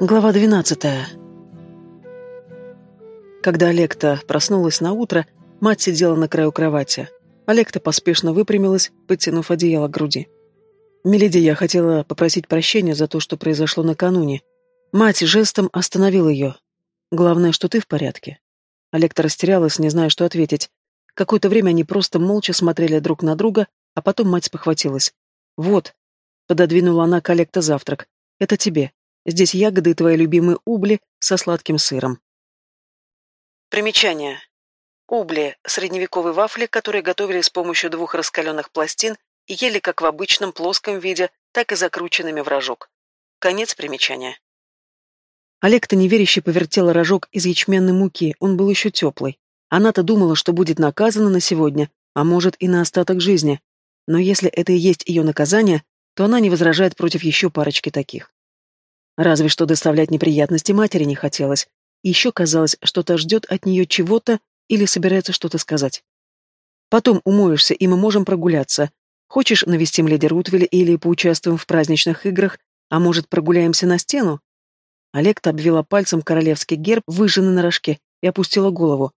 Глава 12. Когда Олекта проснулась на утро, мать сидела на краю кровати. Олекта поспешно выпрямилась, подтянув одеяло к груди. «Миледи, я хотела попросить прощения за то, что произошло накануне. Мать жестом остановила ее. Главное, что ты в порядке». Олекта растерялась, не зная, что ответить. Какое-то время они просто молча смотрели друг на друга, а потом мать спохватилась. «Вот», — пододвинула она к завтрак, — «это тебе». Здесь ягоды и твои любимые убли со сладким сыром. Примечание. Убли – средневековые вафли, которые готовили с помощью двух раскаленных пластин и ели как в обычном плоском виде, так и закрученными в рожок. Конец примечания. Олег-то неверяще повертела рожок из ячменной муки, он был еще теплый. Она-то думала, что будет наказана на сегодня, а может и на остаток жизни. Но если это и есть ее наказание, то она не возражает против еще парочки таких. Разве что доставлять неприятности матери не хотелось. Еще казалось, что-то ждет от нее чего-то или собирается что-то сказать. Потом умоешься, и мы можем прогуляться. Хочешь, навестим леди Рутвель или поучаствуем в праздничных играх, а может, прогуляемся на стену? Олекта обвела пальцем королевский герб, выжженный на рожке, и опустила голову.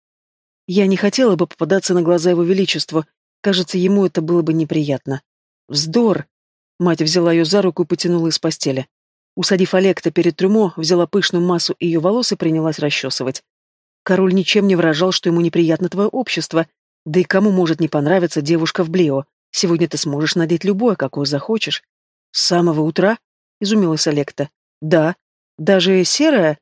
Я не хотела бы попадаться на глаза его величеству. Кажется, ему это было бы неприятно. Вздор! Мать взяла ее за руку и потянула из постели. Усадив Олекта перед трюмо, взяла пышную массу ее волос и принялась расчесывать. Король ничем не выражал, что ему неприятно твое общество, да и кому может не понравиться девушка в Блио. Сегодня ты сможешь надеть любое, какое захочешь. С самого утра? Изумилась Олекта. Да. Даже серая?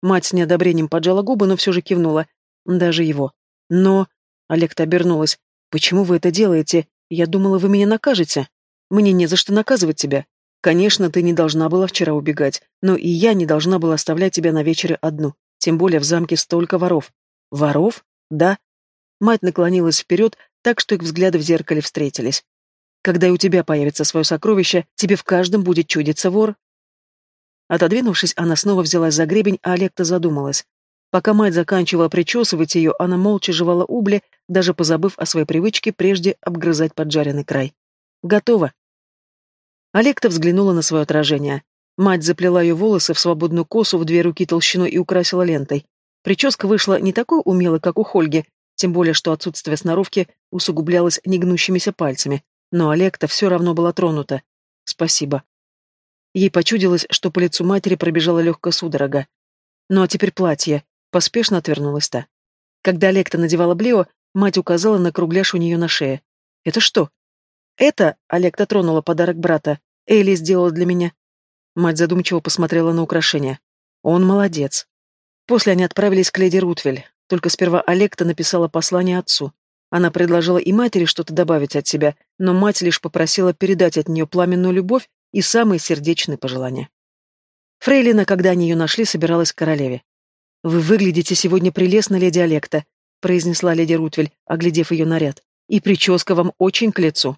Мать с неодобрением поджала губы, но все же кивнула. Даже его. Но... Олекта обернулась. Почему вы это делаете? Я думала, вы меня накажете. Мне не за что наказывать тебя. Конечно, ты не должна была вчера убегать, но и я не должна была оставлять тебя на вечере одну. Тем более в замке столько воров. Воров? Да. Мать наклонилась вперед, так что их взгляды в зеркале встретились. Когда и у тебя появится свое сокровище, тебе в каждом будет чудиться вор. Отодвинувшись, она снова взялась за гребень, а Олекта задумалась. Пока мать заканчивала причесывать ее, она молча жевала убли, даже позабыв о своей привычке прежде обгрызать поджаренный край. Готово. Олекта взглянула на свое отражение. Мать заплела ее волосы в свободную косу в две руки толщиной и украсила лентой. Прическа вышла не такой умелой, как у Хольги, тем более, что отсутствие сноровки усугублялось негнущимися пальцами. Но Олекта все равно была тронута. Спасибо. Ей почудилось, что по лицу матери пробежала легкая судорога. Ну а теперь платье. Поспешно отвернулась та. Когда Олекта надевала блео, мать указала на кругляш у нее на шее. «Это что?» «Это...» — Олег тронула подарок брата. «Элли сделала для меня». Мать задумчиво посмотрела на украшение. «Он молодец». После они отправились к леди Рутвель. Только сперва Олекта написала послание отцу. Она предложила и матери что-то добавить от себя, но мать лишь попросила передать от нее пламенную любовь и самые сердечные пожелания. Фрейлина, когда они ее нашли, собиралась к королеве. «Вы выглядите сегодня прелестно, леди Олекта», — произнесла леди Рутвель, оглядев ее наряд. «И прическа вам очень к лицу».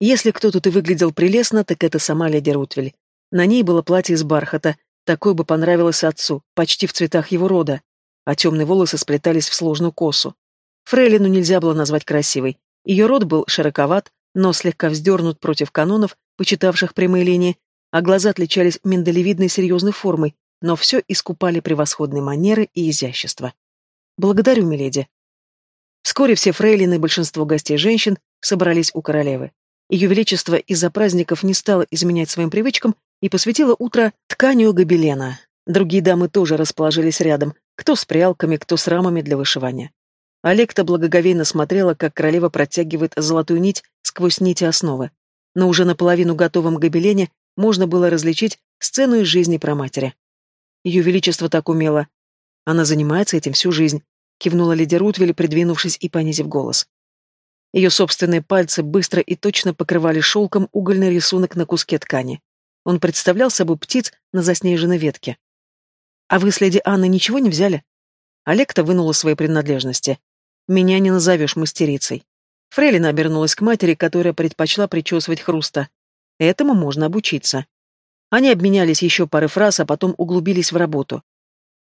Если кто тут и выглядел прелестно, так это сама леди Рутвель. На ней было платье из бархата, такое бы понравилось отцу, почти в цветах его рода, а темные волосы сплетались в сложную косу. Фрейлину нельзя было назвать красивой. Ее рот был широковат, но слегка вздернут против канонов, почитавших прямые линии, а глаза отличались миндалевидной серьезной формой, но все искупали превосходные манеры и изящество. «Благодарю, миледи». Вскоре все фрейлины и большинство гостей женщин собрались у королевы. Ее Величество из-за праздников не стало изменять своим привычкам и посвятило утро тканью гобелена. Другие дамы тоже расположились рядом, кто с прялками, кто с рамами для вышивания. Олекта благоговейно смотрела, как королева протягивает золотую нить сквозь нити основы. Но уже наполовину готовом гобелене можно было различить сцену из жизни про матери. Ее Величество так умело. Она занимается этим всю жизнь, кивнула леди Рутвель, придвинувшись и понизив голос. Ее собственные пальцы быстро и точно покрывали шелком угольный рисунок на куске ткани. Он представлял собой птиц на заснеженной ветке. «А вы с леди Анной ничего не взяли?» Олекта вынула свои принадлежности. «Меня не назовешь мастерицей». Фрейлина обернулась к матери, которая предпочла причесывать хруста. Этому можно обучиться. Они обменялись еще парой фраз, а потом углубились в работу.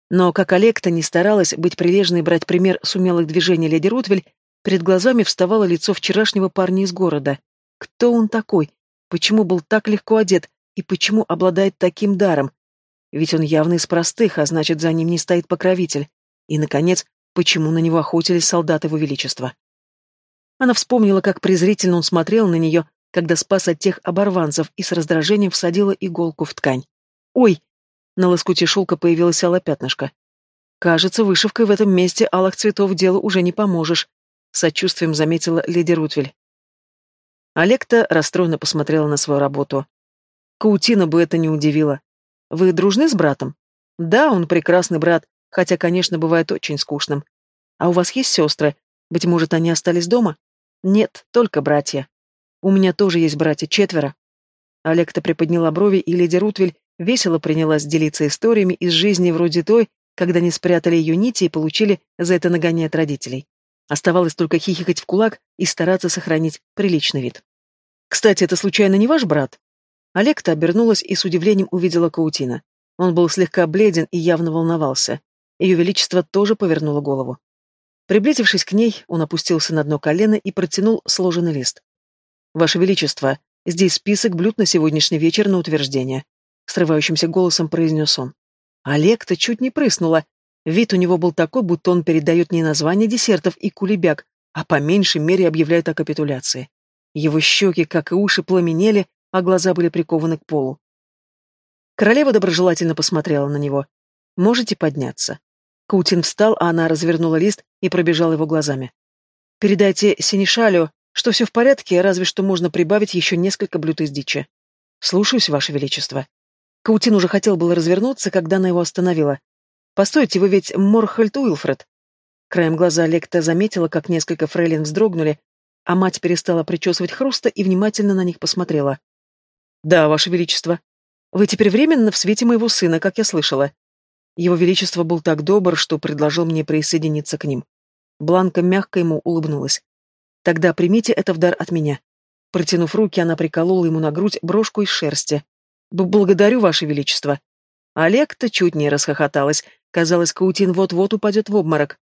Но как Олекта не старалась быть прилежной и брать пример с умелых движений леди Рутвель, Перед глазами вставало лицо вчерашнего парня из города. Кто он такой? Почему был так легко одет? И почему обладает таким даром? Ведь он явно из простых, а значит, за ним не стоит покровитель. И, наконец, почему на него охотились солдаты его величества? Она вспомнила, как презрительно он смотрел на нее, когда спас от тех оборванцев и с раздражением всадила иголку в ткань. «Ой!» На лоскуте шелка появилось алое пятнышко. «Кажется, вышивкой в этом месте алых цветов делу уже не поможешь», — сочувствием заметила леди Рутвель. Олекта расстроенно посмотрела на свою работу. Каутина бы это не удивила. «Вы дружны с братом?» «Да, он прекрасный брат, хотя, конечно, бывает очень скучным. А у вас есть сестры? Быть может, они остались дома?» «Нет, только братья. У меня тоже есть братья, четверо». Олекта приподняла брови, и леди Рутвель весело принялась делиться историями из жизни вроде той, когда не спрятали ее нити и получили за это нагоняя от родителей. Оставалось только хихикать в кулак и стараться сохранить приличный вид. «Кстати, это случайно не ваш брат?» Олекта обернулась и с удивлением увидела Каутина. Он был слегка бледен и явно волновался. Ее Величество тоже повернуло голову. Приблизившись к ней, он опустился на дно колено и протянул сложенный лист. «Ваше Величество, здесь список блюд на сегодняшний вечер на утверждение», — срывающимся голосом произнес он. Олег-то чуть не прыснула. Вид у него был такой, будто он передает не название десертов и кулебяк, а по меньшей мере объявляет о капитуляции. Его щеки, как и уши, пламенели, а глаза были прикованы к полу. Королева доброжелательно посмотрела на него. «Можете подняться?» Каутин встал, а она развернула лист и пробежала его глазами. «Передайте Синишалю, что все в порядке, разве что можно прибавить еще несколько блюд из дичи. Слушаюсь, Ваше Величество». Каутин уже хотел было развернуться, когда она его остановила. «Постойте, вы ведь Морхальд Уилфред?» Краем глаза Лекта заметила, как несколько фрейлин вздрогнули, а мать перестала причесывать хруста и внимательно на них посмотрела. «Да, Ваше Величество. Вы теперь временно в свете моего сына, как я слышала. Его Величество был так добр, что предложил мне присоединиться к ним. Бланка мягко ему улыбнулась. Тогда примите это в дар от меня. Протянув руки, она приколола ему на грудь брошку из шерсти. «Благодарю, Ваше Величество». Олег-то чуть не расхохоталась. Казалось, Каутин вот-вот упадет в обморок.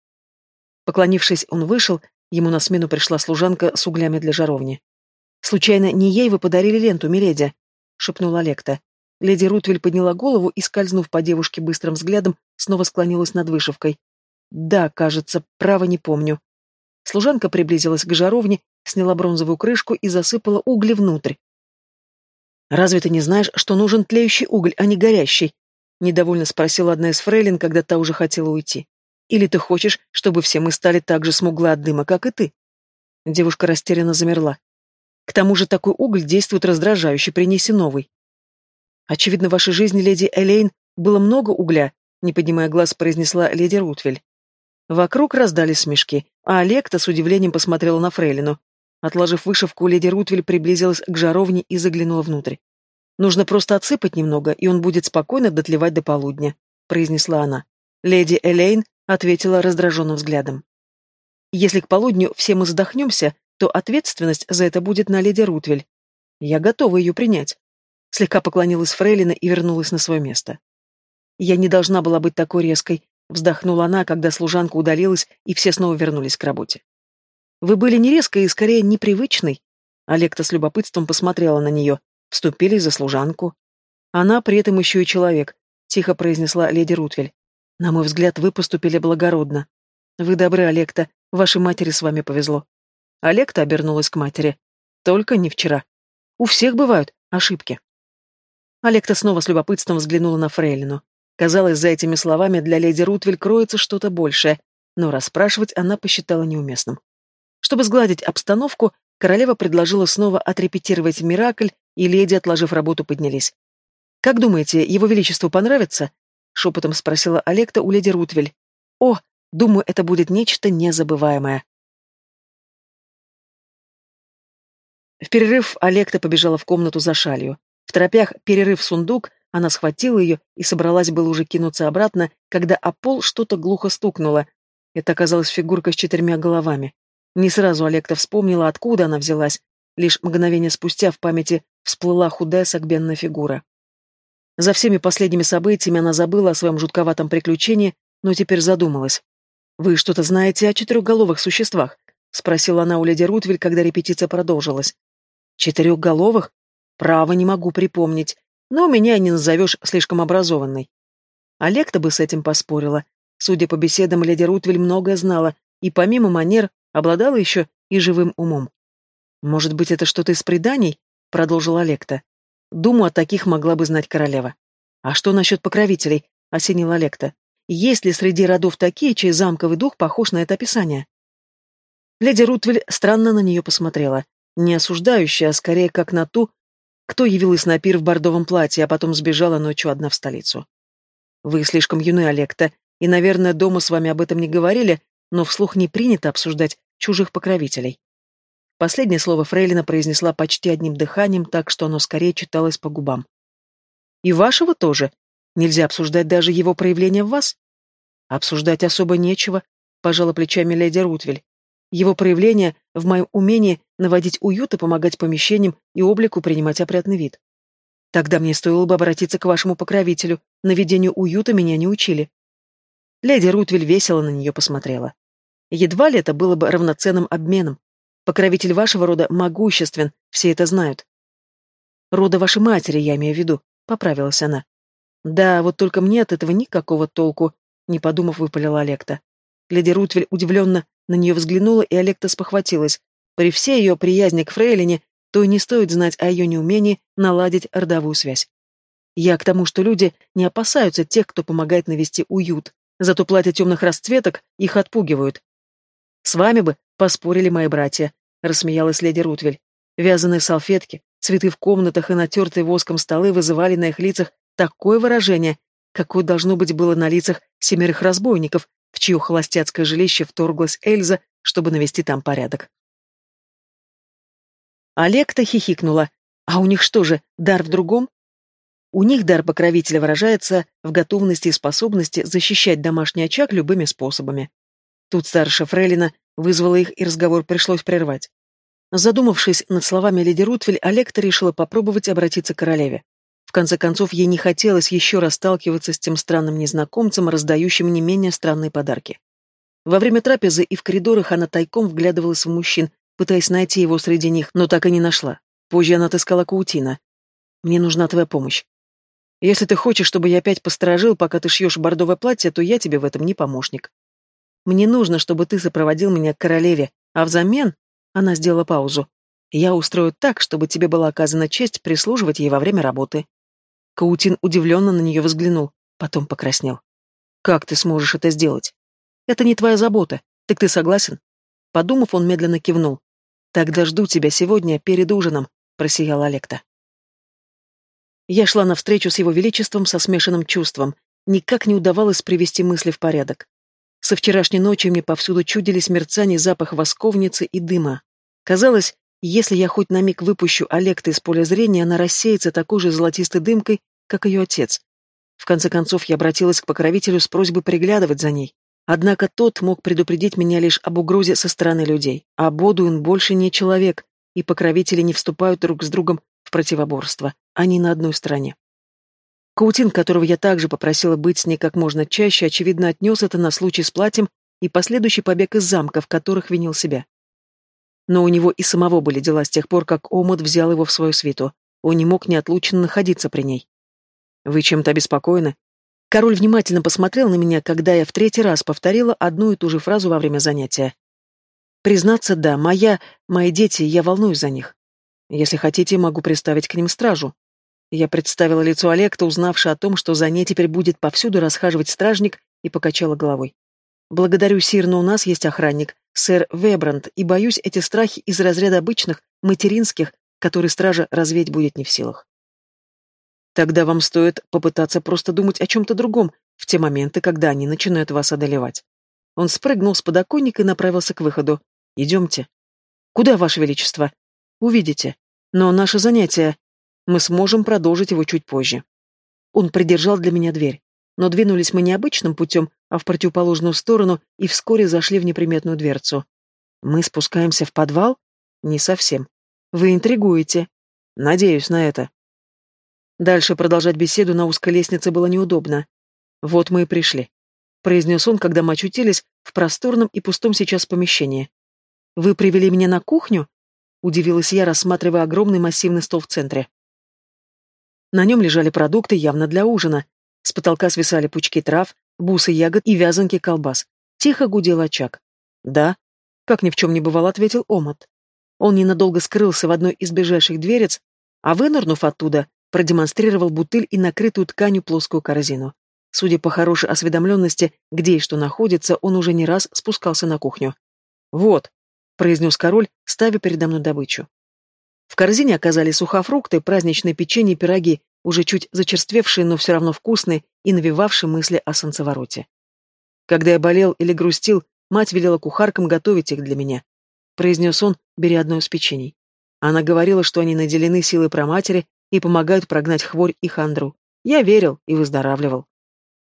Поклонившись, он вышел, ему на смену пришла служанка с углями для жаровни. «Случайно не ей вы подарили ленту, миледи?» — шепнула Лекта. Леди Рутвель подняла голову и, скользнув по девушке быстрым взглядом, снова склонилась над вышивкой. «Да, кажется, право не помню». Служанка приблизилась к жаровне, сняла бронзовую крышку и засыпала угли внутрь. «Разве ты не знаешь, что нужен тлеющий уголь, а не горящий?» — недовольно спросила одна из фрейлин, когда та уже хотела уйти. «Или ты хочешь, чтобы все мы стали так же смуглы от дыма, как и ты?» Девушка растерянно замерла. «К тому же такой уголь действует раздражающе, принеси новый». «Очевидно, в вашей жизни, леди Элейн, было много угля», — не поднимая глаз, произнесла леди Рутвель. Вокруг раздались смешки, а Олекта с удивлением посмотрела на фрейлину. Отложив вышивку, леди Рутвель приблизилась к жаровне и заглянула внутрь. «Нужно просто отсыпать немного, и он будет спокойно дотлевать до полудня», — произнесла она. Леди Элейн ответила раздраженным взглядом. «Если к полудню все мы задохнемся, то ответственность за это будет на леди Рутвель. Я готова ее принять». Слегка поклонилась Фрейлина и вернулась на свое место. «Я не должна была быть такой резкой», — вздохнула она, когда служанка удалилась, и все снова вернулись к работе. Вы были не резкой и скорее непривычной. Олекта с любопытством посмотрела на нее. Вступили за служанку. Она при этом еще и человек, тихо произнесла леди Рутвель. На мой взгляд, вы поступили благородно. Вы добры, Олекта, вашей матери с вами повезло. Олекта обернулась к матери. Только не вчера. У всех бывают ошибки. Олекта снова с любопытством взглянула на Фрейлину. Казалось, за этими словами для леди Рутвель кроется что-то большее, но расспрашивать она посчитала неуместным. Чтобы сгладить обстановку, королева предложила снова отрепетировать «Миракль», и леди, отложив работу, поднялись. «Как думаете, его величеству понравится?» — шепотом спросила Олекта у леди Рутвель. «О, думаю, это будет нечто незабываемое». В перерыв Олекта побежала в комнату за шалью. В торопях перерыв сундук, она схватила ее и собралась было уже кинуться обратно, когда о пол что-то глухо стукнуло. Это оказалась фигурка с четырьмя головами. Не сразу Олекта вспомнила, откуда она взялась. Лишь мгновение спустя в памяти всплыла худая согбенная фигура. За всеми последними событиями она забыла о своем жутковатом приключении, но теперь задумалась. «Вы что-то знаете о четырехголовых существах?» — спросила она у леди Рутвель, когда репетиция продолжилась. «Четырехголовых? Право не могу припомнить, но меня не назовешь слишком образованной. Олекта бы с этим поспорила. Судя по беседам, леди Рутвель многое знала, и помимо манер обладала еще и живым умом. «Может быть, это что-то из преданий?» — продолжил Олекта. «Думаю, о таких могла бы знать королева». «А что насчет покровителей?» — осенил Олекта. «Есть ли среди родов такие, чей замковый дух похож на это описание?» Леди Рутвель странно на нее посмотрела. Не осуждающая, а скорее как на ту, кто явилась на пир в бордовом платье, а потом сбежала ночью одна в столицу. «Вы слишком юны, Олекта, и, наверное, дома с вами об этом не говорили, но вслух не принято обсуждать чужих покровителей. Последнее слово Фрейлина произнесла почти одним дыханием, так что оно скорее читалось по губам. «И вашего тоже. Нельзя обсуждать даже его проявление в вас?» «Обсуждать особо нечего», — пожала плечами леди Рутвель. «Его проявление в моем умении наводить уют и помогать помещениям и облику принимать опрятный вид. Тогда мне стоило бы обратиться к вашему покровителю. Наведению уюта меня не учили». Леди Рутвель весело на нее посмотрела. Едва ли это было бы равноценным обменом. Покровитель вашего рода могуществен, все это знают. Рода вашей матери, я имею в виду, поправилась она. Да, вот только мне от этого никакого толку, не подумав, выпалила Олекта. Леди Рутвель удивленно на нее взглянула, и Олекта спохватилась. При всей ее приязни к Фрейлине, то и не стоит знать о ее неумении наладить родовую связь. Я к тому, что люди не опасаются тех, кто помогает навести уют, зато платья темных расцветок их отпугивают. С вами бы поспорили мои братья, рассмеялась леди Рутвель. Вязаные салфетки, цветы в комнатах и натертые воском столы вызывали на их лицах такое выражение, какое должно быть было на лицах семерых разбойников, в чье холостяцкое жилище вторглась Эльза, чтобы навести там порядок. Олег-то хихикнула. А у них что же, дар в другом? У них дар покровителя выражается в готовности и способности защищать домашний очаг любыми способами. Тут старшая Фрейлина вызвала их, и разговор пришлось прервать. Задумавшись над словами леди Рутвель, Олекта решила попробовать обратиться к королеве. В конце концов, ей не хотелось еще раз сталкиваться с тем странным незнакомцем, раздающим не менее странные подарки. Во время трапезы и в коридорах она тайком вглядывалась в мужчин, пытаясь найти его среди них, но так и не нашла. Позже она отыскала Каутина. «Мне нужна твоя помощь. Если ты хочешь, чтобы я опять посторожил, пока ты шьешь бордовое платье, то я тебе в этом не помощник. Мне нужно, чтобы ты сопроводил меня к королеве, а взамен...» Она сделала паузу. «Я устрою так, чтобы тебе была оказана честь прислуживать ей во время работы». Каутин удивленно на нее взглянул, потом покраснел. «Как ты сможешь это сделать? Это не твоя забота. Так ты согласен?» Подумав, он медленно кивнул. «Тогда жду тебя сегодня перед ужином», — просиял Олекта. Я шла навстречу с его величеством со смешанным чувством. Никак не удавалось привести мысли в порядок. Со вчерашней ночи мне повсюду чудились мерцание запах восковницы и дыма. Казалось, если я хоть на миг выпущу Олекта из поля зрения, она рассеется такой же золотистой дымкой, как ее отец. В конце концов, я обратилась к покровителю с просьбой приглядывать за ней. Однако тот мог предупредить меня лишь об угрозе со стороны людей, а Бодуин больше не человек, и покровители не вступают друг с другом в противоборство. Они на одной стороне. Каутин, которого я также попросила быть с ней как можно чаще, очевидно, отнес это на случай с платьем и последующий побег из замка, в которых винил себя. Но у него и самого были дела с тех пор, как Омут взял его в свою свиту. Он не мог неотлучно находиться при ней. «Вы чем-то обеспокоены?» Король внимательно посмотрел на меня, когда я в третий раз повторила одну и ту же фразу во время занятия. «Признаться, да, моя... мои дети, я волнуюсь за них. Если хотите, могу приставить к ним стражу. Я представила лицо Олекта, узнавши о том, что за ней теперь будет повсюду расхаживать стражник, и покачала головой. «Благодарю, Сир, но у нас есть охранник, сэр Вебранд, и, боюсь, эти страхи из разряда обычных, материнских, которые стража развеять будет не в силах». «Тогда вам стоит попытаться просто думать о чем-то другом в те моменты, когда они начинают вас одолевать». Он спрыгнул с подоконника и направился к выходу. «Идемте». «Куда, Ваше Величество?» «Увидите. Но наше занятие...» Мы сможем продолжить его чуть позже. Он придержал для меня дверь. Но двинулись мы не обычным путем, а в противоположную сторону и вскоре зашли в неприметную дверцу. Мы спускаемся в подвал? Не совсем. Вы интригуете. Надеюсь на это. Дальше продолжать беседу на узкой лестнице было неудобно. Вот мы и пришли. Произнес он, когда мы очутились в просторном и пустом сейчас помещении. «Вы привели меня на кухню?» Удивилась я, рассматривая огромный массивный стол в центре. На нем лежали продукты явно для ужина. С потолка свисали пучки трав, бусы ягод и вязанки колбас. Тихо гудел очаг. «Да», — как ни в чем не бывало, ответил Омот. Он ненадолго скрылся в одной из ближайших дверец, а вынырнув оттуда, продемонстрировал бутыль и накрытую тканью плоскую корзину. Судя по хорошей осведомленности, где и что находится, он уже не раз спускался на кухню. «Вот», — произнес король, ставя передо мной добычу. В корзине оказались сухофрукты, праздничные печенье и пироги, уже чуть зачерствевшие, но все равно вкусные и навевавшие мысли о солнцевороте. Когда я болел или грустил, мать велела кухаркам готовить их для меня. Произнес он, беря одно из печений. Она говорила, что они наделены силой проматери и помогают прогнать хворь и хандру. Я верил и выздоравливал.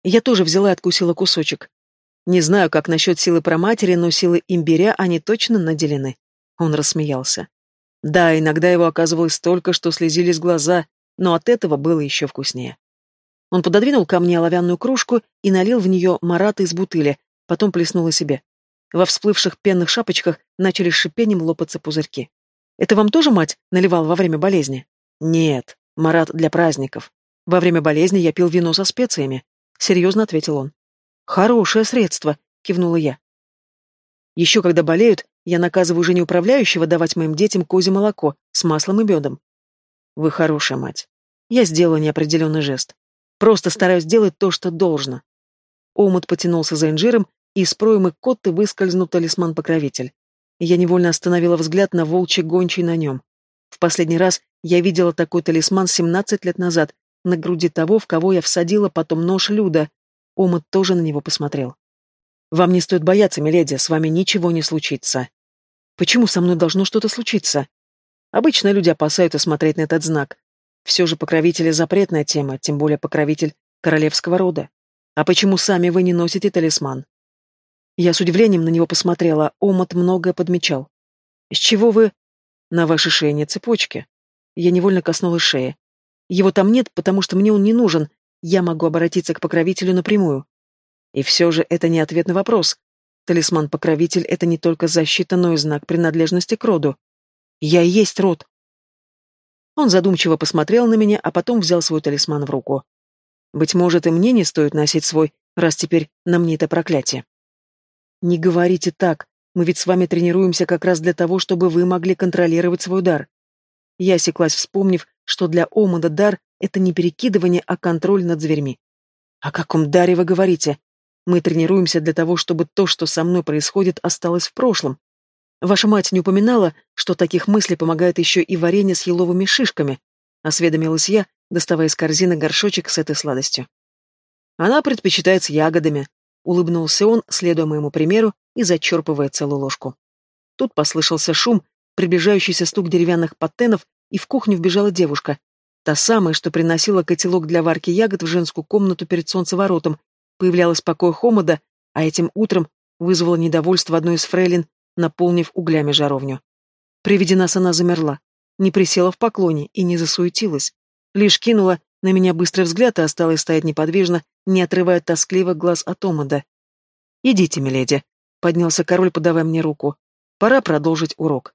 Я тоже взяла и откусила кусочек. Не знаю, как насчет силы проматери, но силы имбиря они точно наделены. Он рассмеялся. Да, иногда его оказывалось столько, что слезились глаза, но от этого было еще вкуснее. Он пододвинул ко мне оловянную кружку и налил в нее марата из бутыли, потом плеснул и себе. Во всплывших пенных шапочках начали шипением лопаться пузырьки. «Это вам тоже мать наливала во время болезни?» «Нет, марат для праздников. Во время болезни я пил вино со специями», — серьезно ответил он. «Хорошее средство», — кивнула я. Еще когда болеют, я наказываю жене управляющего давать моим детям козье молоко с маслом и медом. Вы хорошая мать. Я сделала неопределенный жест. Просто стараюсь делать то, что должно. Омут потянулся за инжиром, и из проемы котты выскользнул талисман-покровитель. Я невольно остановила взгляд на волчий гончий на нем. В последний раз я видела такой талисман 17 лет назад, на груди того, в кого я всадила потом нож Люда. Омут тоже на него посмотрел. «Вам не стоит бояться, миледи, с вами ничего не случится». «Почему со мной должно что-то случиться?» Обычно люди опасаются смотреть на этот знак. Все же покровители запретная тема, тем более покровитель королевского рода. А почему сами вы не носите талисман? Я с удивлением на него посмотрела, Омот многое подмечал. С чего вы... На вашей шее нет цепочки. Я невольно коснулась шеи. Его там нет, потому что мне он не нужен. Я могу обратиться к покровителю напрямую. И все же это не ответ на вопрос. Талисман-покровитель — это не только защита, но и знак принадлежности к роду. Я и есть род. Он задумчиво посмотрел на меня, а потом взял свой талисман в руку. Быть может, и мне не стоит носить свой, раз теперь на мне это проклятие. Не говорите так. Мы ведь с вами тренируемся как раз для того, чтобы вы могли контролировать свой дар. Я осеклась, вспомнив, что для Омада дар — это не перекидывание, а контроль над зверьми. О каком даре вы говорите? Мы тренируемся для того, чтобы то, что со мной происходит, осталось в прошлом. Ваша мать не упоминала, что таких мыслей помогает еще и варенье с еловыми шишками, осведомилась я, доставая из корзины горшочек с этой сладостью. Она предпочитает с ягодами, улыбнулся он, следуя моему примеру и зачерпывая целую ложку. Тут послышался шум, приближающийся стук деревянных паттенов, и в кухню вбежала девушка, та самая, что приносила котелок для варки ягод в женскую комнату перед солнцеворотом, появлялась покой Хомода, а этим утром вызвала недовольство одной из фрейлин, наполнив углями жаровню. При виде нас она замерла, не присела в поклоне и не засуетилась, лишь кинула на меня быстрый взгляд и осталась стоять неподвижно, не отрывая тоскливо глаз от Омада. «Идите, миледи», — поднялся король, подавая мне руку. «Пора продолжить урок».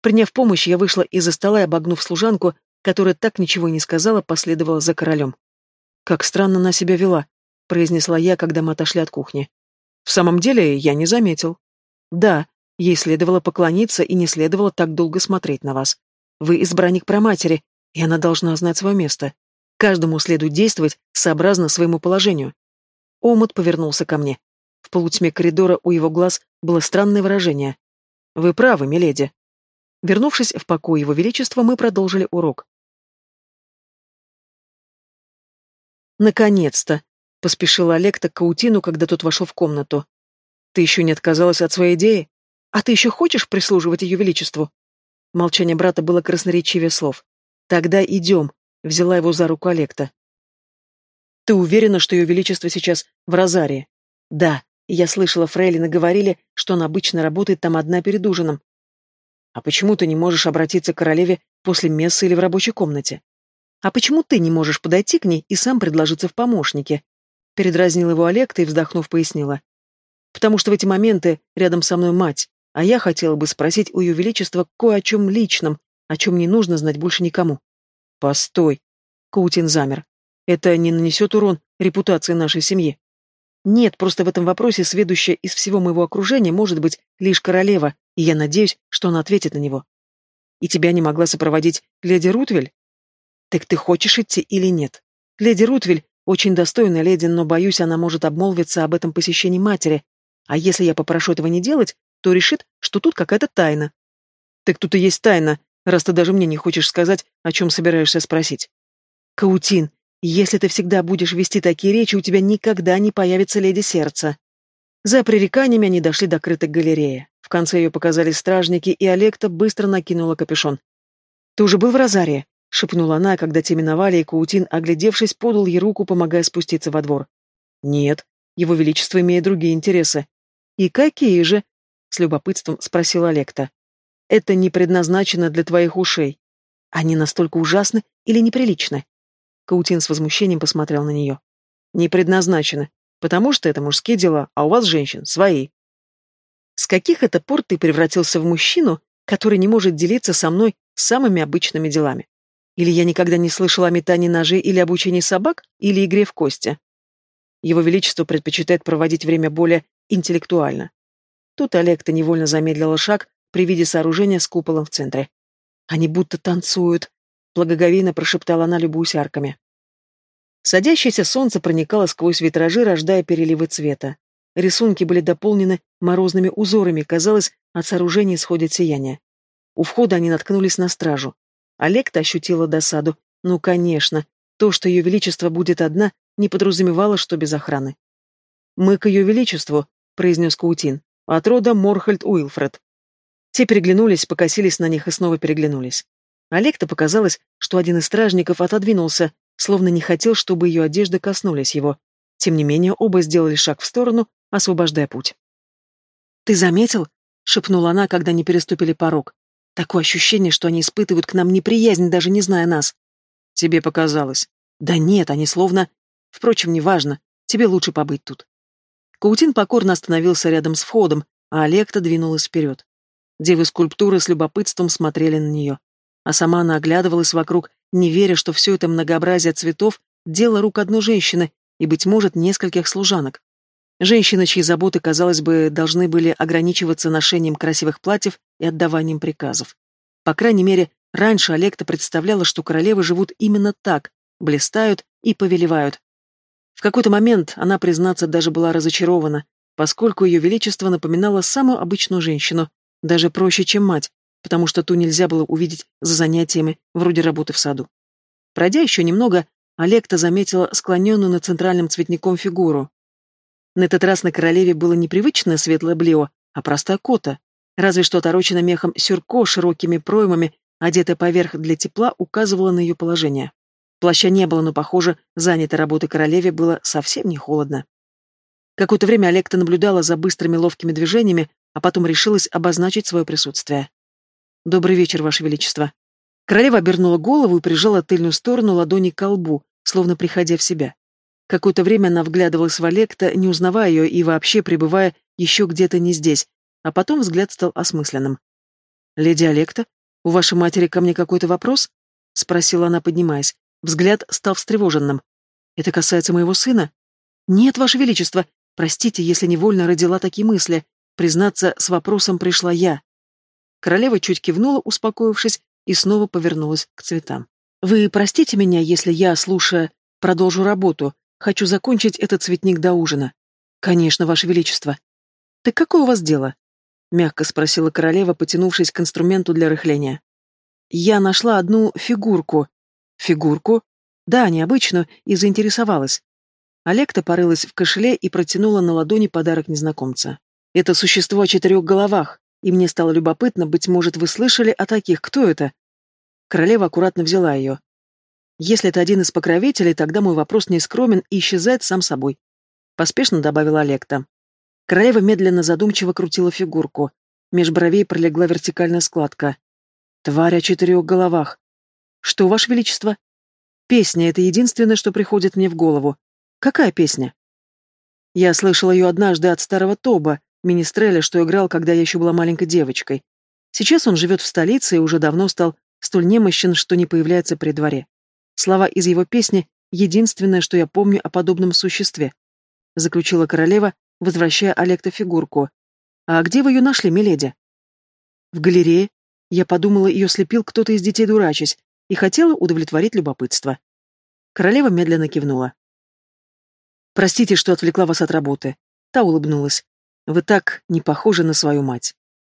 Приняв помощь, я вышла из-за стола и, обогнув служанку, которая так ничего не сказала, последовала за королем. «Как странно она себя вела», — произнесла я, когда мы отошли от кухни. «В самом деле, я не заметил». «Да, ей следовало поклониться и не следовало так долго смотреть на вас. Вы избранник проматери, и она должна знать свое место. Каждому следует действовать сообразно своему положению». Омут повернулся ко мне. В полутьме коридора у его глаз было странное выражение. «Вы правы, миледи». Вернувшись в покой его величества, мы продолжили урок. «Наконец-то!» — поспешил Олекта к Каутину, когда тот вошел в комнату. «Ты еще не отказалась от своей идеи? А ты еще хочешь прислуживать ее величеству?» Молчание брата было красноречивее слов. «Тогда идем», — взяла его за руку Олекта. «Ты уверена, что ее величество сейчас в Розарии?» «Да, я слышала, фрейлины говорили, что она обычно работает там одна перед ужином. А почему ты не можешь обратиться к королеве после мессы или в рабочей комнате? А почему ты не можешь подойти к ней и сам предложиться в помощнике? Передразнил его Олег, и, вздохнув, пояснила. Потому что в эти моменты рядом со мной мать, а я хотела бы спросить у ее величества кое о чем личном, о чем не нужно знать больше никому. Постой. Каутин замер. Это не нанесет урон репутации нашей семьи. Нет, просто в этом вопросе сведущая из всего моего окружения может быть лишь королева, и я надеюсь, что она ответит на него. И тебя не могла сопроводить леди Рутвель? Так ты хочешь идти или нет? Леди Рутвель очень достойная леди, но, боюсь, она может обмолвиться об этом посещении матери. А если я попрошу этого не делать, то решит, что тут какая-то тайна. Так тут и есть тайна, раз ты даже мне не хочешь сказать, о чем собираешься спросить. Каутин, если ты всегда будешь вести такие речи, у тебя никогда не появится леди сердца. За пререканиями они дошли до крытой галереи. В конце ее показались стражники, и Олекта быстро накинула капюшон. «Ты уже был в Розарии?» — шепнула она, когда те миновали, и Каутин, оглядевшись, подал ей руку, помогая спуститься во двор. «Нет, его Величество имеет другие интересы». «И какие же?» — с любопытством спросила Олекта. «Это не предназначено для твоих ушей. Они настолько ужасны или неприличны?» Каутин с возмущением посмотрел на нее. «Не предназначены, потому что это мужские дела, а у вас, женщин, свои. С каких это пор ты превратился в мужчину, который не может делиться со мной самыми обычными делами? Или я никогда не слышала о метании ножей или обучении собак, или игре в кости? Его Величество предпочитает проводить время более интеллектуально. Тут Олег-то невольно замедлила шаг при виде сооружения с куполом в центре. Они будто танцуют, благоговейно прошептала она, любуясь арками. Садящееся солнце проникало сквозь витражи, рождая переливы цвета. Рисунки были дополнены морозными узорами, казалось, от сооружения исходит сияние. У входа они наткнулись на стражу. Олег-то ощутила досаду. Ну, конечно, то, что ее величество будет одна, не подразумевало, что без охраны. «Мы к ее величеству», — произнес Каутин, — «от рода Морхальд Уилфред». Те переглянулись, покосились на них и снова переглянулись. Олег-то показалось, что один из стражников отодвинулся, словно не хотел, чтобы ее одежды коснулись его. Тем не менее, оба сделали шаг в сторону, освобождая путь. «Ты заметил?» — шепнула она, когда они переступили порог. «Такое ощущение, что они испытывают к нам неприязнь, даже не зная нас». «Тебе показалось». «Да нет, они словно...» «Впрочем, неважно. Тебе лучше побыть тут». Каутин покорно остановился рядом с входом, а Олекта двинулась вперед. Девы скульптуры с любопытством смотрели на нее. А сама она оглядывалась вокруг, не веря, что все это многообразие цветов — дело рук одной женщины и, быть может, нескольких служанок. Женщины, чьи заботы, казалось бы, должны были ограничиваться ношением красивых платьев и отдаванием приказов. По крайней мере, раньше Олекта представляла, что королевы живут именно так, блистают и повелевают. В какой-то момент она, признаться, даже была разочарована, поскольку ее величество напоминало самую обычную женщину, даже проще, чем мать, потому что ту нельзя было увидеть за занятиями, вроде работы в саду. Пройдя еще немного, Олекта заметила склоненную над центральным цветником фигуру, на этот раз на королеве было непривычное светлое блео, а простая кота. Разве что оторочена мехом сюрко широкими проймами, одетая поверх для тепла, указывала на ее положение. Плаща не было, но, похоже, занятой работой королеве было совсем не холодно. Какое-то время Олекта наблюдала за быстрыми ловкими движениями, а потом решилась обозначить свое присутствие. «Добрый вечер, Ваше Величество». Королева обернула голову и прижала тыльную сторону ладони к колбу, словно приходя в себя. Какое-то время она вглядывалась в Олекта, не узнавая ее и вообще пребывая еще где-то не здесь, а потом взгляд стал осмысленным. «Леди Олекта, у вашей матери ко мне какой-то вопрос?» — спросила она, поднимаясь. Взгляд стал встревоженным. «Это касается моего сына?» «Нет, ваше величество, простите, если невольно родила такие мысли. Признаться, с вопросом пришла я». Королева чуть кивнула, успокоившись, и снова повернулась к цветам. «Вы простите меня, если я, слушая, продолжу работу, Хочу закончить этот цветник до ужина. Конечно, Ваше Величество. Так какое у вас дело? Мягко спросила королева, потянувшись к инструменту для рыхления. Я нашла одну фигурку. Фигурку? Да, необычную, и заинтересовалась. Олекта порылась в кошеле и протянула на ладони подарок незнакомца. Это существо о четырех головах, и мне стало любопытно, быть может, вы слышали о таких, кто это? Королева аккуратно взяла ее. Если это один из покровителей, тогда мой вопрос не скромен и исчезает сам собой. Поспешно добавила Олекта. Королева медленно задумчиво крутила фигурку. Меж бровей пролегла вертикальная складка. Тварь о четырех головах. Что, Ваше Величество? Песня — это единственное, что приходит мне в голову. Какая песня? Я слышала ее однажды от старого Тоба, министреля, что играл, когда я еще была маленькой девочкой. Сейчас он живет в столице и уже давно стал столь немощен, что не появляется при дворе. Слова из его песни единственное, что я помню о подобном существе», — заключила королева, возвращая Олекта фигурку. «А где вы ее нашли, миледи?» «В галерее. Я подумала, ее слепил кто-то из детей дурачась, и хотела удовлетворить любопытство». Королева медленно кивнула. «Простите, что отвлекла вас от работы». Та улыбнулась. «Вы так не похожи на свою мать».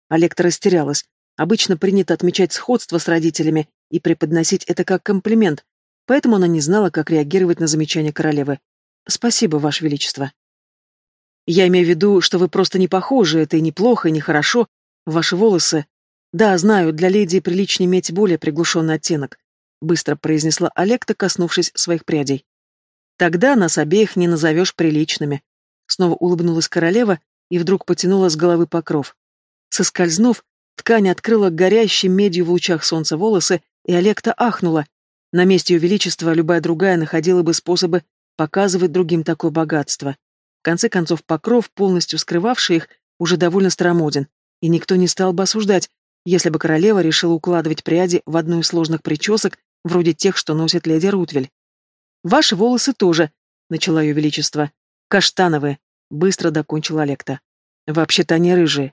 Олекта растерялась. Обычно принято отмечать сходство с родителями и преподносить это как комплимент, поэтому она не знала, как реагировать на замечание королевы. «Спасибо, Ваше Величество». «Я имею в виду, что вы просто не похожи, это и неплохо, и нехорошо. Ваши волосы...» «Да, знаю, для леди приличнее иметь более приглушенный оттенок», быстро произнесла Олекта, коснувшись своих прядей. «Тогда нас обеих не назовешь приличными». Снова улыбнулась королева и вдруг потянула с головы покров. Соскользнув, ткань открыла горящей медью в лучах солнца волосы, и Олекта ахнула. На месте ее величества любая другая находила бы способы показывать другим такое богатство. В конце концов, покров, полностью скрывавший их, уже довольно старомоден, и никто не стал бы осуждать, если бы королева решила укладывать пряди в одну из сложных причесок, вроде тех, что носит леди Рутвель. «Ваши волосы тоже», — начала ее величество. «Каштановые», — быстро докончила Олекта. «Вообще-то они рыжие».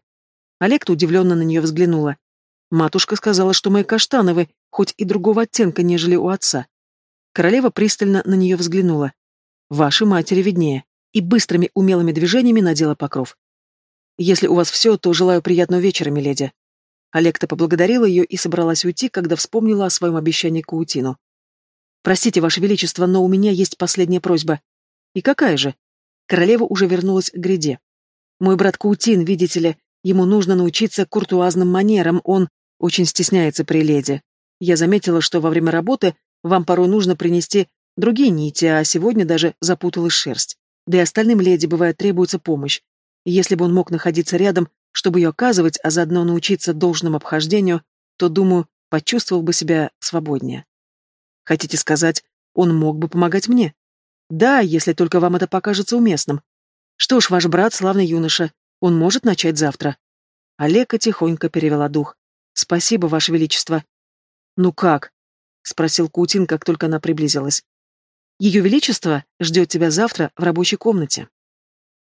Олекта удивленно на нее взглянула. Матушка сказала, что мои каштановые, хоть и другого оттенка, нежели у отца. Королева пристально на нее взглянула. Вашей матери виднее. И быстрыми умелыми движениями надела покров. Если у вас все, то желаю приятного вечера, миледи. Олекта поблагодарила ее и собралась уйти, когда вспомнила о своем обещании Каутину. «Простите, Ваше Величество, но у меня есть последняя просьба». «И какая же?» Королева уже вернулась к гряде. «Мой брат Каутин, видите ли, ему нужно научиться куртуазным манерам, он очень стесняется при леди. Я заметила, что во время работы вам порой нужно принести другие нити, а сегодня даже запуталась шерсть. Да и остальным леди, бывает, требуется помощь. Если бы он мог находиться рядом, чтобы ее оказывать, а заодно научиться должному обхождению, то, думаю, почувствовал бы себя свободнее. Хотите сказать, он мог бы помогать мне? Да, если только вам это покажется уместным. Что ж, ваш брат славный юноша, он может начать завтра. Олега тихонько перевела дух. Спасибо, ваше величество. Ну как? спросил Кутин, как только она приблизилась. Ее величество ждет тебя завтра в рабочей комнате.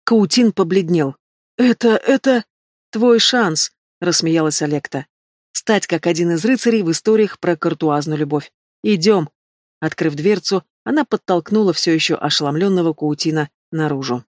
Каутин побледнел. Это, это твой шанс, рассмеялась Олекта. Стать как один из рыцарей в историях про картуазную любовь. Идем. Открыв дверцу, она подтолкнула все еще ошеломленного Каутина наружу.